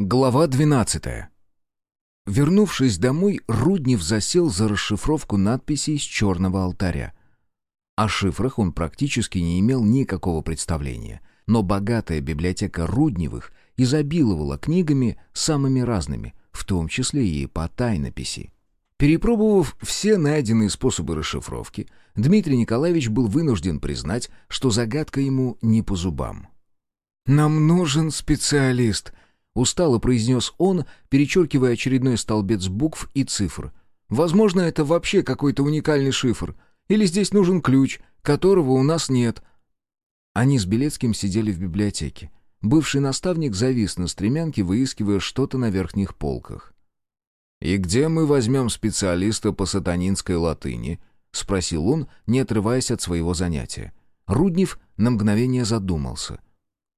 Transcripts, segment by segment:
Глава 12. Вернувшись домой, Руднев засел за расшифровку надписей с черного алтаря. О шифрах он практически не имел никакого представления, но богатая библиотека Рудневых изобиловала книгами самыми разными, в том числе и по тайнописи. Перепробовав все найденные способы расшифровки, Дмитрий Николаевич был вынужден признать, что загадка ему не по зубам. «Нам нужен специалист», Устало произнес он, перечеркивая очередной столбец букв и цифр. «Возможно, это вообще какой-то уникальный шифр. Или здесь нужен ключ, которого у нас нет». Они с Белецким сидели в библиотеке. Бывший наставник завис на стремянке, выискивая что-то на верхних полках. «И где мы возьмем специалиста по сатанинской латыни?» — спросил он, не отрываясь от своего занятия. Руднев на мгновение задумался —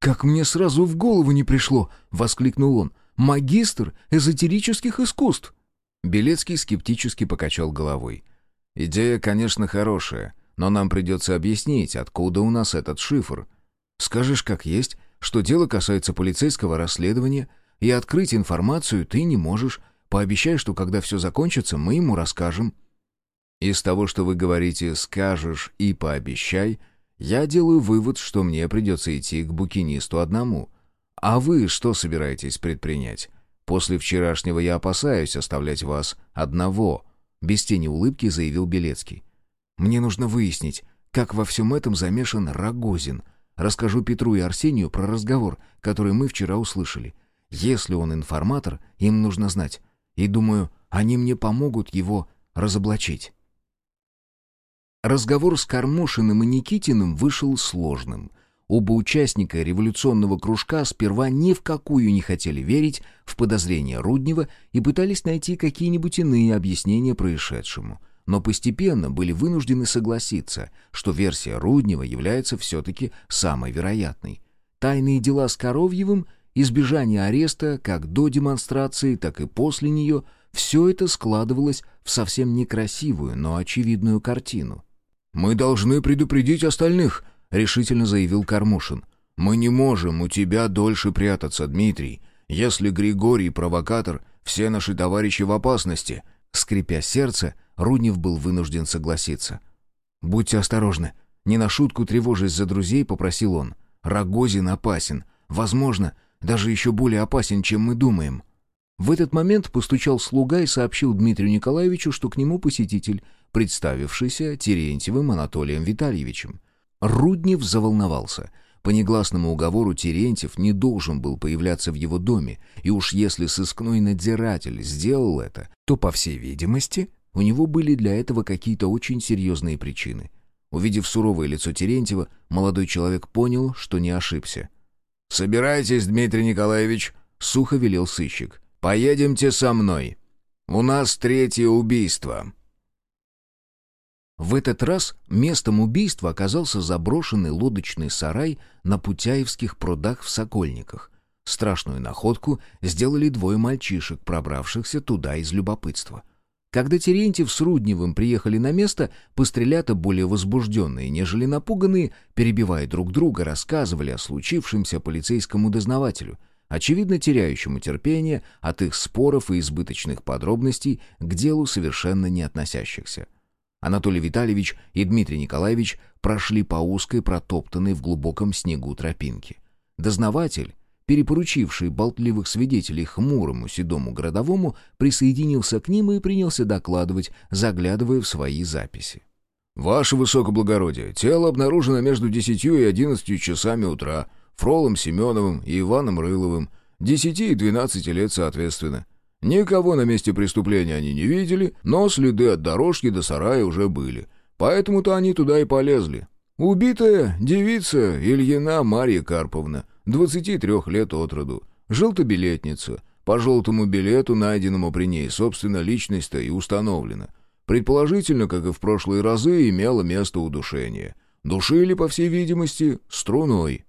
«Как мне сразу в голову не пришло!» — воскликнул он. «Магистр эзотерических искусств!» Белецкий скептически покачал головой. «Идея, конечно, хорошая, но нам придется объяснить, откуда у нас этот шифр. Скажешь как есть, что дело касается полицейского расследования, и открыть информацию ты не можешь. Пообещай, что когда все закончится, мы ему расскажем». «Из того, что вы говорите «скажешь» и «пообещай», я делаю вывод, что мне придется идти к букинисту одному. А вы что собираетесь предпринять? После вчерашнего я опасаюсь оставлять вас одного», — без тени улыбки заявил Белецкий. «Мне нужно выяснить, как во всем этом замешан Рогозин. Расскажу Петру и Арсению про разговор, который мы вчера услышали. Если он информатор, им нужно знать. И думаю, они мне помогут его разоблачить». Разговор с Кармушиным и Никитиным вышел сложным. Оба участника революционного кружка сперва ни в какую не хотели верить в подозрения Руднева и пытались найти какие-нибудь иные объяснения происшедшему. Но постепенно были вынуждены согласиться, что версия Руднева является все-таки самой вероятной. Тайные дела с Коровьевым, избежание ареста как до демонстрации, так и после нее – все это складывалось в совсем некрасивую, но очевидную картину – «Мы должны предупредить остальных», — решительно заявил Кармушин. «Мы не можем у тебя дольше прятаться, Дмитрий. Если Григорий провокатор, все наши товарищи в опасности». Скрипя сердце, Руднев был вынужден согласиться. «Будьте осторожны». Не на шутку тревожась за друзей, попросил он. «Рогозин опасен. Возможно, даже еще более опасен, чем мы думаем». В этот момент постучал слуга и сообщил Дмитрию Николаевичу, что к нему посетитель, представившийся Терентьевым Анатолием Витальевичем. Руднев заволновался. По негласному уговору Терентьев не должен был появляться в его доме, и уж если сыскной надзиратель сделал это, то, по всей видимости, у него были для этого какие-то очень серьезные причины. Увидев суровое лицо Терентьева, молодой человек понял, что не ошибся. «Собирайтесь, Дмитрий Николаевич», — сухо велел сыщик. Поедемте со мной. У нас третье убийство». В этот раз местом убийства оказался заброшенный лодочный сарай на Путяевских прудах в Сокольниках. Страшную находку сделали двое мальчишек, пробравшихся туда из любопытства. Когда Терентьев с Рудневым приехали на место, пострелята, более возбужденные, нежели напуганные, перебивая друг друга, рассказывали о случившемся полицейскому дознавателю — очевидно теряющему терпение от их споров и избыточных подробностей к делу совершенно не относящихся. Анатолий Витальевич и Дмитрий Николаевич прошли по узкой, протоптанной в глубоком снегу тропинке. Дознаватель, перепоручивший болтливых свидетелей хмурому седому городовому, присоединился к ним и принялся докладывать, заглядывая в свои записи. «Ваше высокоблагородие, тело обнаружено между десятью и одиннадцатью часами утра», Фролом Семеновым и Иваном Рыловым, десяти и двенадцати лет соответственно. Никого на месте преступления они не видели, но следы от дорожки до сарая уже были. Поэтому-то они туда и полезли. Убитая девица Ильина Марья Карповна, 23 лет от роду, желтобилетница. По желтому билету, найденному при ней, собственно, личность-то и установлена. Предположительно, как и в прошлые разы, имело место удушение. Душили, по всей видимости, струной.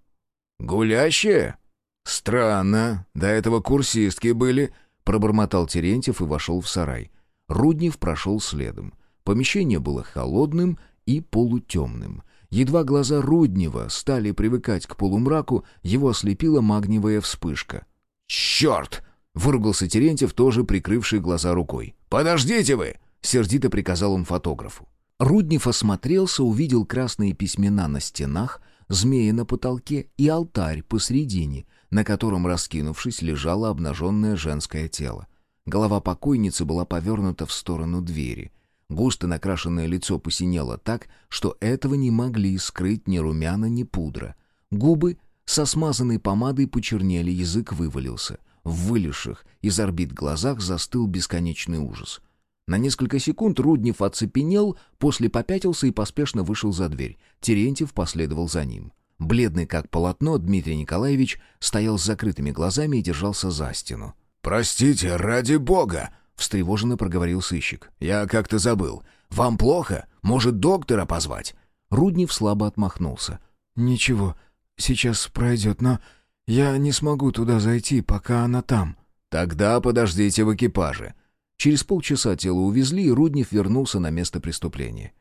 «Гулящие?» «Странно. До этого курсистки были», — пробормотал Терентьев и вошел в сарай. Руднев прошел следом. Помещение было холодным и полутемным. Едва глаза Руднева стали привыкать к полумраку, его ослепила магниевая вспышка. «Черт!» — выругался Терентьев, тоже прикрывший глаза рукой. «Подождите вы!» — сердито приказал он фотографу. Руднев осмотрелся, увидел красные письмена на стенах, змеи на потолке и алтарь посредине, на котором, раскинувшись, лежало обнаженное женское тело. Голова покойницы была повернута в сторону двери. Густо накрашенное лицо посинело так, что этого не могли скрыть ни румяна, ни пудра. Губы со смазанной помадой почернели, язык вывалился. В вылезших из орбит глазах застыл бесконечный ужас. На несколько секунд Руднев оцепенел, после попятился и поспешно вышел за дверь. Терентьев последовал за ним. Бледный как полотно, Дмитрий Николаевич стоял с закрытыми глазами и держался за стену. «Простите, ради бога!» встревоженно проговорил сыщик. «Я как-то забыл. Вам плохо? Может, доктора позвать?» Руднев слабо отмахнулся. «Ничего, сейчас пройдет, но я не смогу туда зайти, пока она там». «Тогда подождите в экипаже». Через полчаса тело увезли, и Руднев вернулся на место преступления.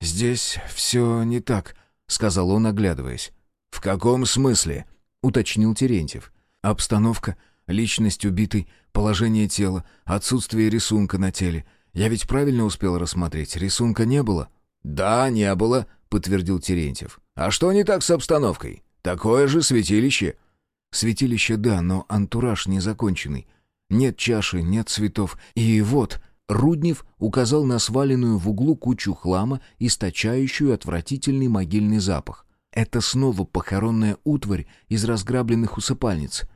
«Здесь все не так», — сказал он, оглядываясь. «В каком смысле?» — уточнил Терентьев. «Обстановка, личность убитой, Положение тела, отсутствие рисунка на теле. Я ведь правильно успел рассмотреть, рисунка не было?» «Да, не было», — подтвердил Терентьев. «А что не так с обстановкой? Такое же святилище». «Святилище, да, но антураж незаконченный. Нет чаши, нет цветов. И вот...» Руднев указал на сваленную в углу кучу хлама, источающую отвратительный могильный запах. Это снова похоронная утварь из разграбленных усыпальниц.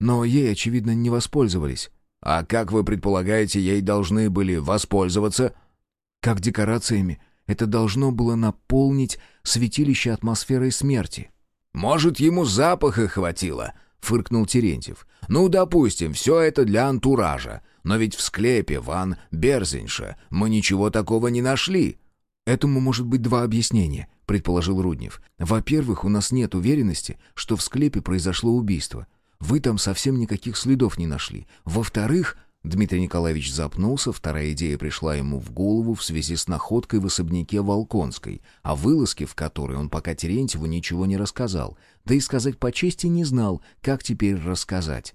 Но ей, очевидно, не воспользовались. «А как вы предполагаете, ей должны были воспользоваться?» «Как декорациями. Это должно было наполнить святилище атмосферой смерти». «Может, ему запаха хватило?» — фыркнул Терентьев. «Ну, допустим, все это для антуража. Но ведь в склепе Ван Берзинша мы ничего такого не нашли». «Этому может быть два объяснения», — предположил Руднев. «Во-первых, у нас нет уверенности, что в склепе произошло убийство. Вы там совсем никаких следов не нашли. Во-вторых, Дмитрий Николаевич запнулся, вторая идея пришла ему в голову в связи с находкой в особняке Волконской, о вылазке в которой он пока Терентьеву ничего не рассказал, да и сказать по чести не знал, как теперь рассказать.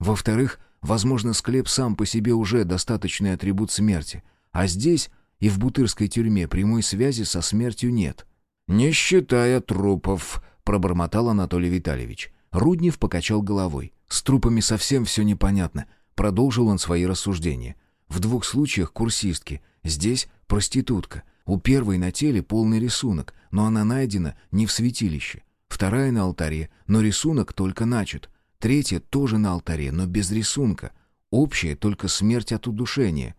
Во-вторых, возможно, склеп сам по себе уже достаточный атрибут смерти, а здесь и в Бутырской тюрьме прямой связи со смертью нет. «Не считая трупов», — пробормотал Анатолий Витальевич. Руднев покачал головой. «С трупами совсем все непонятно», — продолжил он свои рассуждения. «В двух случаях курсистки. Здесь проститутка. У первой на теле полный рисунок, но она найдена не в святилище. Вторая на алтаре, но рисунок только начат. Третья тоже на алтаре, но без рисунка. Общая только смерть от удушения».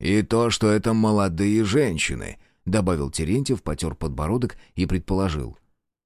«И то, что это молодые женщины», — добавил Терентьев, потер подбородок и предположил.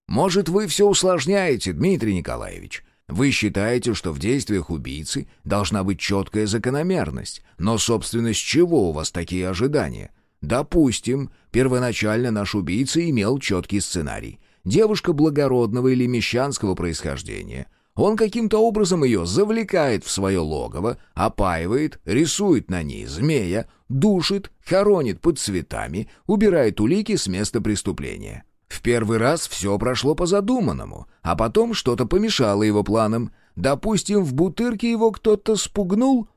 Может, вы все усложняете, Дмитрий Николаевич. Вы считаете, что в действиях убийцы должна быть четкая закономерность. Но, собственно, с чего у вас такие ожидания? Допустим, первоначально наш убийца имел четкий сценарий. Девушка благородного или мещанского происхождения. Он каким-то образом ее завлекает в свое логово, опаивает, рисует на ней змея, душит, хоронит под цветами, убирает улики с места преступления. В первый раз все прошло по задуманному, а потом что-то помешало его планам. Допустим, в бутырке его кто-то спугнул.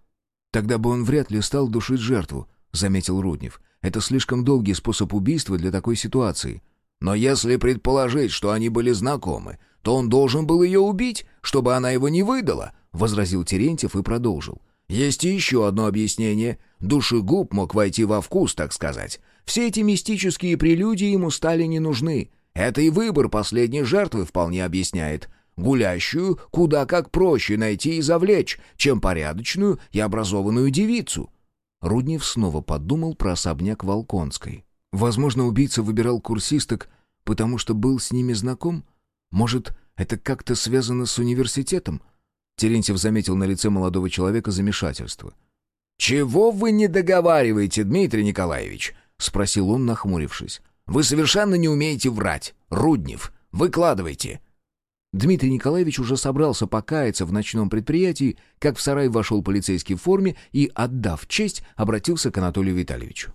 Тогда бы он вряд ли стал душить жертву, заметил Руднев. Это слишком долгий способ убийства для такой ситуации. Но если предположить, что они были знакомы, то он должен был ее убить, чтобы она его не выдала, возразил Терентьев и продолжил. Есть и еще одно объяснение. Душегуб мог войти во вкус, так сказать. Все эти мистические прелюдии ему стали не нужны. Это и выбор последней жертвы вполне объясняет. Гулящую куда как проще найти и завлечь, чем порядочную и образованную девицу. Руднев снова подумал про особняк Волконской. Возможно, убийца выбирал курсисток, потому что был с ними знаком? Может, это как-то связано с университетом? Терентьев заметил на лице молодого человека замешательство. «Чего вы не договариваете, Дмитрий Николаевич?» — спросил он, нахмурившись. «Вы совершенно не умеете врать. Руднев, выкладывайте». Дмитрий Николаевич уже собрался покаяться в ночном предприятии, как в сарай вошел полицейский в форме и, отдав честь, обратился к Анатолию Витальевичу.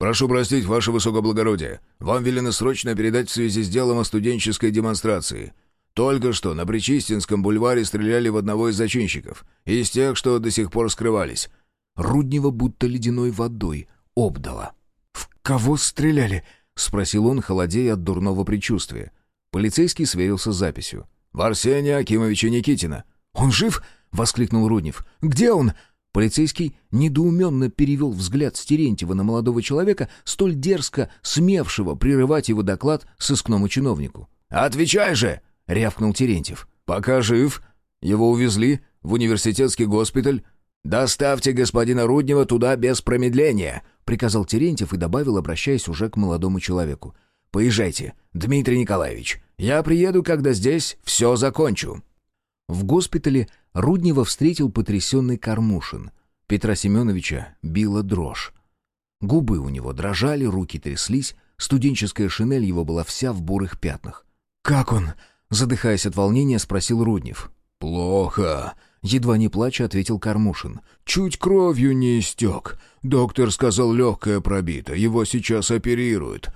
«Прошу простить, ваше высокоблагородие. Вам велено срочно передать в связи с делом о студенческой демонстрации. Только что на Причистинском бульваре стреляли в одного из зачинщиков, из тех, что до сих пор скрывались». Руднева будто ледяной водой обдала. «В кого стреляли?» — спросил он, холодея от дурного предчувствия. Полицейский сверился с записью. «В Арсения Акимовича Никитина». «Он жив?» — воскликнул Руднев. «Где он?» Полицейский недоуменно перевел взгляд с Терентьева на молодого человека, столь дерзко смевшего прерывать его доклад сыскному чиновнику. «Отвечай же!» — рявкнул Терентьев. «Пока жив. Его увезли в университетский госпиталь. Доставьте господина Руднева туда без промедления!» — приказал Терентьев и добавил, обращаясь уже к молодому человеку. «Поезжайте, Дмитрий Николаевич. Я приеду, когда здесь все закончу». В госпитале Руднева встретил потрясенный Кормушин. Петра Семеновича била дрожь. Губы у него дрожали, руки тряслись, студенческая шинель его была вся в бурых пятнах. «Как он?» — задыхаясь от волнения, спросил Руднев. «Плохо», — едва не плача ответил Кормушин. «Чуть кровью не истек. Доктор сказал, легкое пробито, его сейчас оперируют».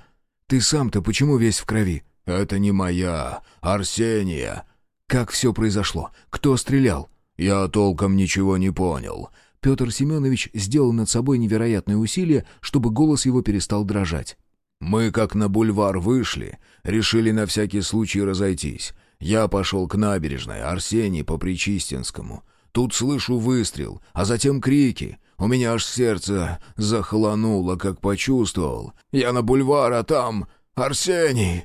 «Ты сам-то почему весь в крови?» «Это не моя, Арсения. Как все произошло? Кто стрелял? Я толком ничего не понял. Петр Семенович сделал над собой невероятные усилия, чтобы голос его перестал дрожать. Мы, как на бульвар вышли, решили на всякий случай разойтись. Я пошел к набережной, Арсений по Причистинскому. Тут слышу выстрел, а затем крики. У меня аж сердце захолонуло, как почувствовал. Я на бульвар, а там... Арсений!»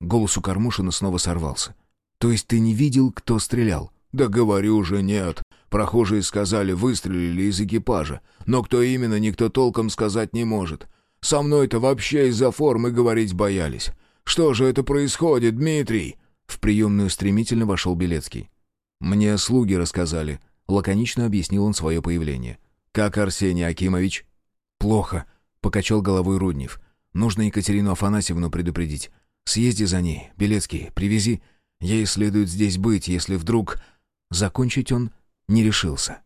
Голос у Кормушина снова сорвался. «То есть ты не видел, кто стрелял?» «Да говорю же, нет. Прохожие сказали, выстрелили из экипажа. Но кто именно, никто толком сказать не может. Со мной-то вообще из-за формы говорить боялись. Что же это происходит, Дмитрий?» В приемную стремительно вошел Белецкий. «Мне слуги рассказали». Лаконично объяснил он свое появление. «Как Арсений Акимович?» «Плохо», — покачал головой Руднев. «Нужно Екатерину Афанасьевну предупредить. Съезди за ней, Белецкий, привези. Ей следует здесь быть, если вдруг...» Закончить он не решился.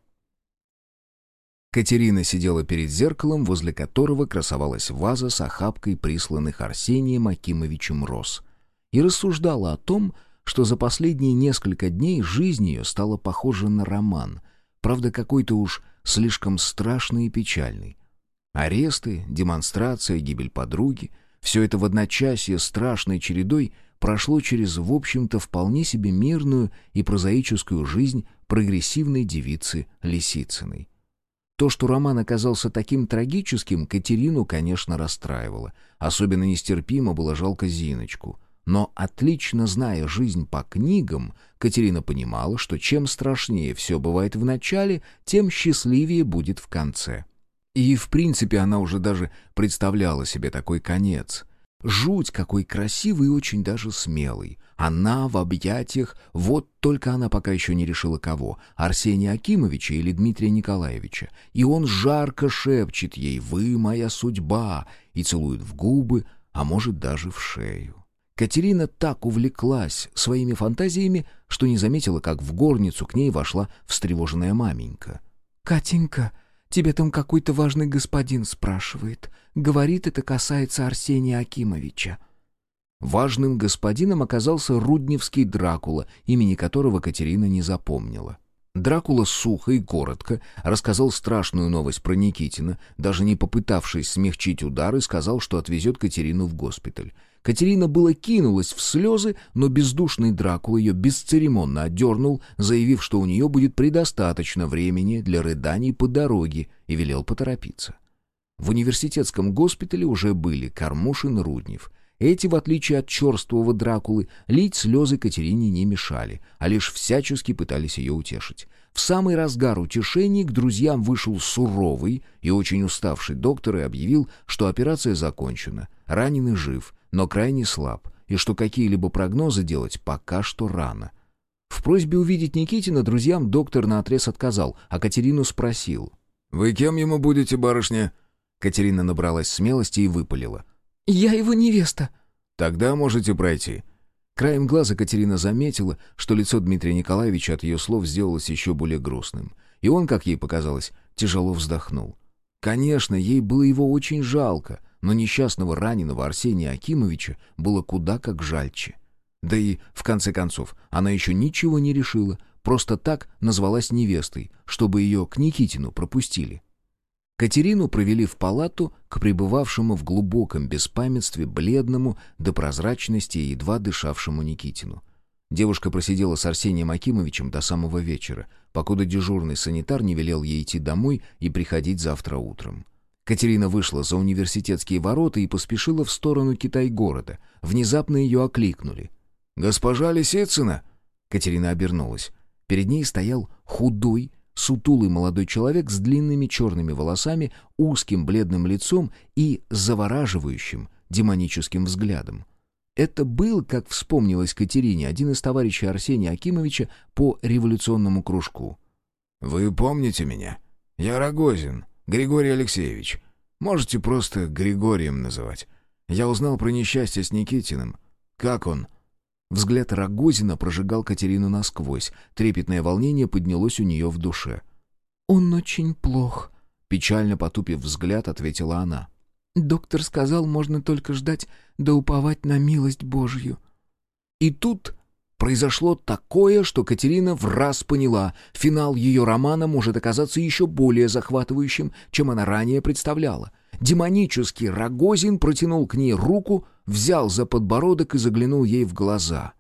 Катерина сидела перед зеркалом, возле которого красовалась ваза с охапкой присланных Арсением Акимовичем роз, и рассуждала о том, что за последние несколько дней жизнь ее стала похожа на роман, правда, какой-то уж слишком страшный и печальный. Аресты, демонстрация, гибель подруги — все это в одночасье страшной чередой прошло через, в общем-то, вполне себе мирную и прозаическую жизнь прогрессивной девицы Лисицыной. То, что роман оказался таким трагическим, Катерину, конечно, расстраивало. Особенно нестерпимо было жалко Зиночку. Но, отлично зная жизнь по книгам, Катерина понимала, что чем страшнее все бывает в начале, тем счастливее будет в конце. И, в принципе, она уже даже представляла себе такой конец — Жуть какой красивый и очень даже смелый. Она в объятиях, вот только она пока еще не решила кого, Арсения Акимовича или Дмитрия Николаевича. И он жарко шепчет ей «Вы моя судьба» и целует в губы, а может даже в шею. Катерина так увлеклась своими фантазиями, что не заметила, как в горницу к ней вошла встревоженная маменька. «Катенька, Тебе там какой-то важный господин спрашивает. Говорит, это касается Арсения Акимовича». Важным господином оказался Рудневский Дракула, имени которого Катерина не запомнила. Дракула сухо и коротко рассказал страшную новость про Никитина, даже не попытавшись смягчить удары, сказал, что отвезет Катерину в госпиталь. Катерина было кинулась в слезы, но бездушный Дракула ее бесцеремонно отдернул, заявив, что у нее будет предостаточно времени для рыданий по дороге, и велел поторопиться. В университетском госпитале уже были Кормушин и Руднев. Эти, в отличие от черствого Дракулы, лить слезы Катерине не мешали, а лишь всячески пытались ее утешить. В самый разгар утешений к друзьям вышел суровый и очень уставший доктор и объявил, что операция закончена, раненый жив, но крайне слаб, и что какие-либо прогнозы делать пока что рано. В просьбе увидеть Никитина друзьям доктор наотрез отказал, а Катерину спросил. «Вы кем ему будете, барышня?» Катерина набралась смелости и выпалила. «Я его невеста». «Тогда можете пройти». Краем глаза Катерина заметила, что лицо Дмитрия Николаевича от ее слов сделалось еще более грустным. И он, как ей показалось, тяжело вздохнул. Конечно, ей было его очень жалко — но несчастного раненого Арсения Акимовича было куда как жальче. Да и, в конце концов, она еще ничего не решила, просто так назвалась невестой, чтобы ее к Никитину пропустили. Катерину провели в палату к пребывавшему в глубоком беспамятстве бледному до прозрачности и едва дышавшему Никитину. Девушка просидела с Арсением Акимовичем до самого вечера, покуда дежурный санитар не велел ей идти домой и приходить завтра утром. Катерина вышла за университетские ворота и поспешила в сторону Китай-города. Внезапно ее окликнули. «Госпожа Лисицына!» Катерина обернулась. Перед ней стоял худой, сутулый молодой человек с длинными черными волосами, узким бледным лицом и завораживающим демоническим взглядом. Это был, как вспомнилось Катерине, один из товарищей Арсения Акимовича по революционному кружку. «Вы помните меня? Я Рогозин, Григорий Алексеевич. Можете просто Григорием называть. Я узнал про несчастье с Никитиным. Как он?» Взгляд Рогозина прожигал Катерину насквозь. Трепетное волнение поднялось у нее в душе. «Он очень плох», — печально потупив взгляд, ответила она. «Доктор сказал, можно только ждать да уповать на милость Божью». И тут произошло такое, что Катерина в раз поняла, финал ее романа может оказаться еще более захватывающим, чем она ранее представляла — Демонический Рогозин протянул к ней руку, взял за подбородок и заглянул ей в глаза.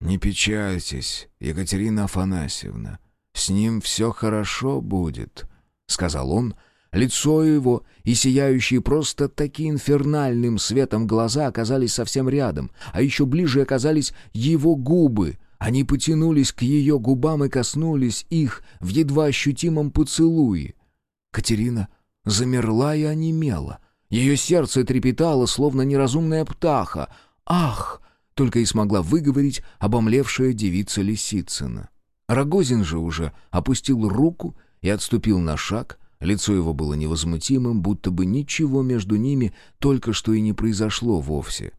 «Не печальтесь, Екатерина Афанасьевна, с ним все хорошо будет», — сказал он. Лицо его и сияющие просто таки инфернальным светом глаза оказались совсем рядом, а еще ближе оказались его губы. Они потянулись к ее губам и коснулись их в едва ощутимом поцелуе. Катерина замерла и онемела. Ее сердце трепетало, словно неразумная птаха. «Ах!» — только и смогла выговорить обомлевшая девица Лисицына. Рогозин же уже опустил руку и отступил на шаг. Лицо его было невозмутимым, будто бы ничего между ними только что и не произошло вовсе.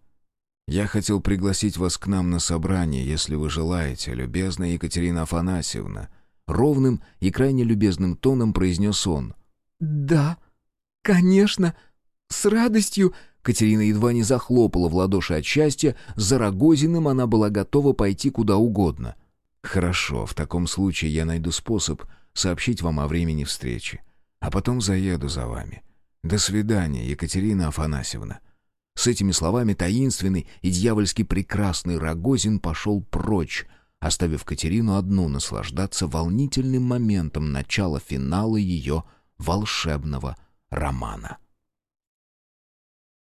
«Я хотел пригласить вас к нам на собрание, если вы желаете, любезная Екатерина Афанасьевна», ровным и крайне любезным тоном произнес он — «Да, конечно, с радостью...» Катерина едва не захлопала в ладоши от счастья, за Рогозиным она была готова пойти куда угодно. «Хорошо, в таком случае я найду способ сообщить вам о времени встречи, а потом заеду за вами. До свидания, Екатерина Афанасьевна». С этими словами таинственный и дьявольски прекрасный Рогозин пошел прочь, оставив Катерину одну наслаждаться волнительным моментом начала финала ее волшебного романа.